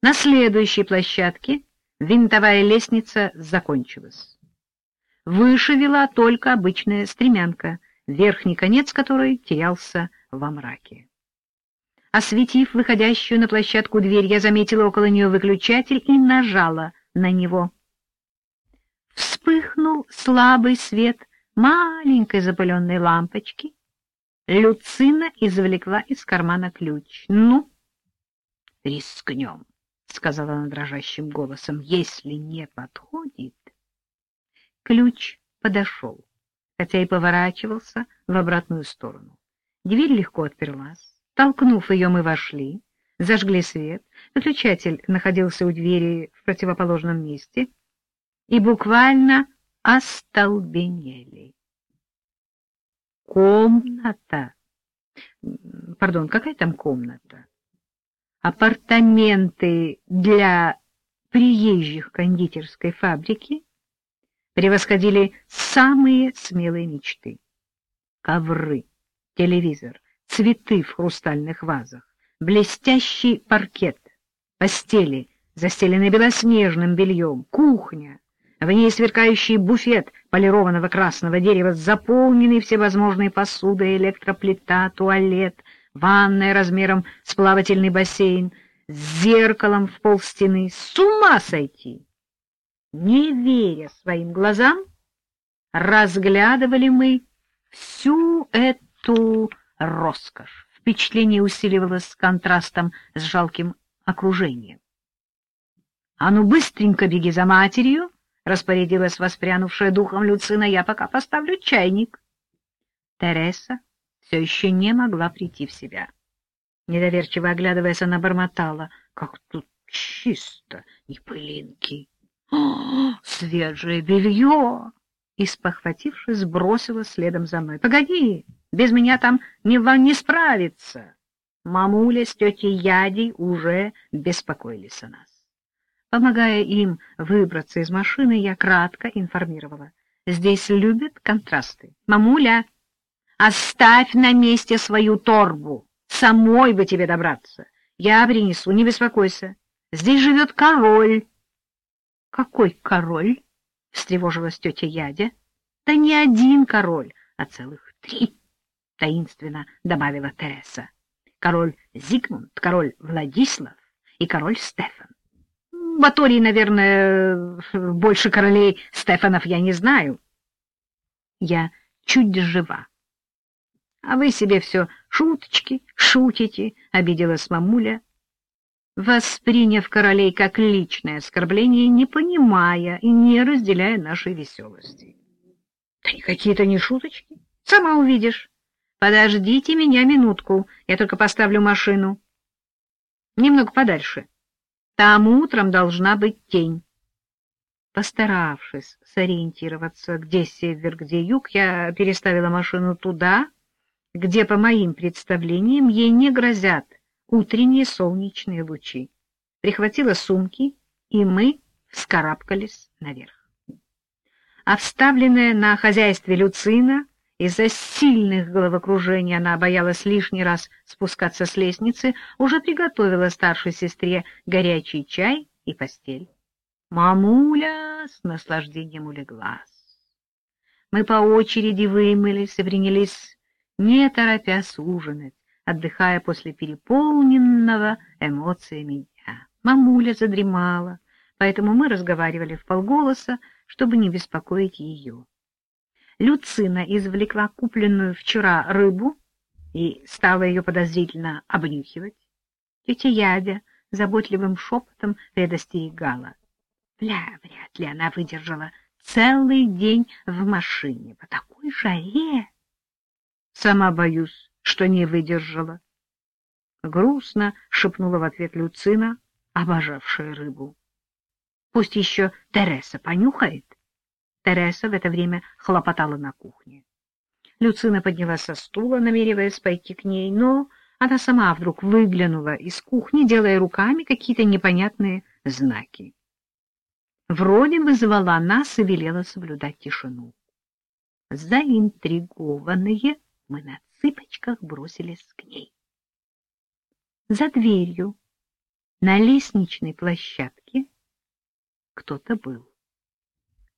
На следующей площадке винтовая лестница закончилась. Выше вела только обычная стремянка, верхний конец которой терялся во мраке. Осветив выходящую на площадку дверь, я заметила около нее выключатель и нажала на него. Вспыхнул слабый свет маленькой запыленной лампочки. Люцина извлекла из кармана ключ. — Ну, рискнем, — сказала она дрожащим голосом. — Если не подходит... Ключ подошел, хотя и поворачивался в обратную сторону. Дверь легко отперлась. Толкнув ее, мы вошли, зажгли свет. Выключатель находился у двери в противоположном месте и буквально остолбенели. Комната. Пардон, какая там комната? Апартаменты для приезжих кондитерской фабрики превосходили самые смелые мечты. Ковры, телевизор, цветы в хрустальных вазах, блестящий паркет, постели, застеленные белоснежным бельем, кухня, в ней сверкающий буфет полированного красного дерева, заполненный всевозможной посудой, электроплита, туалет, ванная размером с плавательный бассейн, с зеркалом в полстены. С ума сойти! Не веря своим глазам, разглядывали мы всю эту роскошь. Впечатление усиливалось контрастом с жалким окружением. — А ну, быстренько беги за матерью! — распорядилась воспрянувшая духом Люцина. — Я пока поставлю чайник. Тереса все еще не могла прийти в себя. Недоверчиво оглядываясь, она бормотала. — Как тут чисто, ни пылинки! О, свежее белье! И, спохватившись, бросила следом за мной. — Погоди! Без меня там не, не справиться. Мамуля с тетей Ядей уже беспокоились о нас. Помогая им выбраться из машины, я кратко информировала. Здесь любят контрасты. Мамуля, оставь на месте свою торбу. Самой бы тебе добраться. Я принесу, не беспокойся. Здесь живет король. — Какой король? — встревожилась тетя Ядя. — Да не один король, а целых три, — таинственно добавила Тереса. — Король Зигмунд, король Владислав и король Стефан. Баторий, наверное, больше королей Стефанов я не знаю. Я чуть жива. А вы себе все шуточки, шутите, — обиделась мамуля, восприняв королей как личное оскорбление, не понимая и не разделяя нашей веселости. Да какие-то не шуточки. Сама увидишь. Подождите меня минутку, я только поставлю машину. Немного подальше. Там утром должна быть тень. Постаравшись сориентироваться, где север, где юг, я переставила машину туда, где, по моим представлениям, ей не грозят утренние солнечные лучи. Прихватила сумки, и мы вскарабкались наверх. А вставленная на хозяйстве Люцина из-за сильных головокружений она боялась лишний раз спускаться с лестницы, уже приготовила старшей сестре горячий чай и постель. Мамуля с наслаждением улеглась. Мы по очереди вымылись и принялись, не торопясь ужинать, отдыхая после переполненного эмоциями дня. Мамуля задремала, поэтому мы разговаривали в полголоса, чтобы не беспокоить ее. Люцина извлекла купленную вчера рыбу и стала ее подозрительно обнюхивать. Тетя Ядя заботливым шепотом предостерегала. Бля, вряд ли она выдержала целый день в машине по такой жаре. Сама боюсь, что не выдержала. Грустно шепнула в ответ Люцина, обожавшая рыбу. Пусть еще Тереса понюхает. Тереса в это время хлопотала на кухне. Люцина поднялась со стула, намереваясь пойти к ней, но она сама вдруг выглянула из кухни, делая руками какие-то непонятные знаки. Вроде бы звала нас и велела соблюдать тишину. Заинтригованные мы на цыпочках бросились к ней. За дверью На лестничной площадке кто-то был.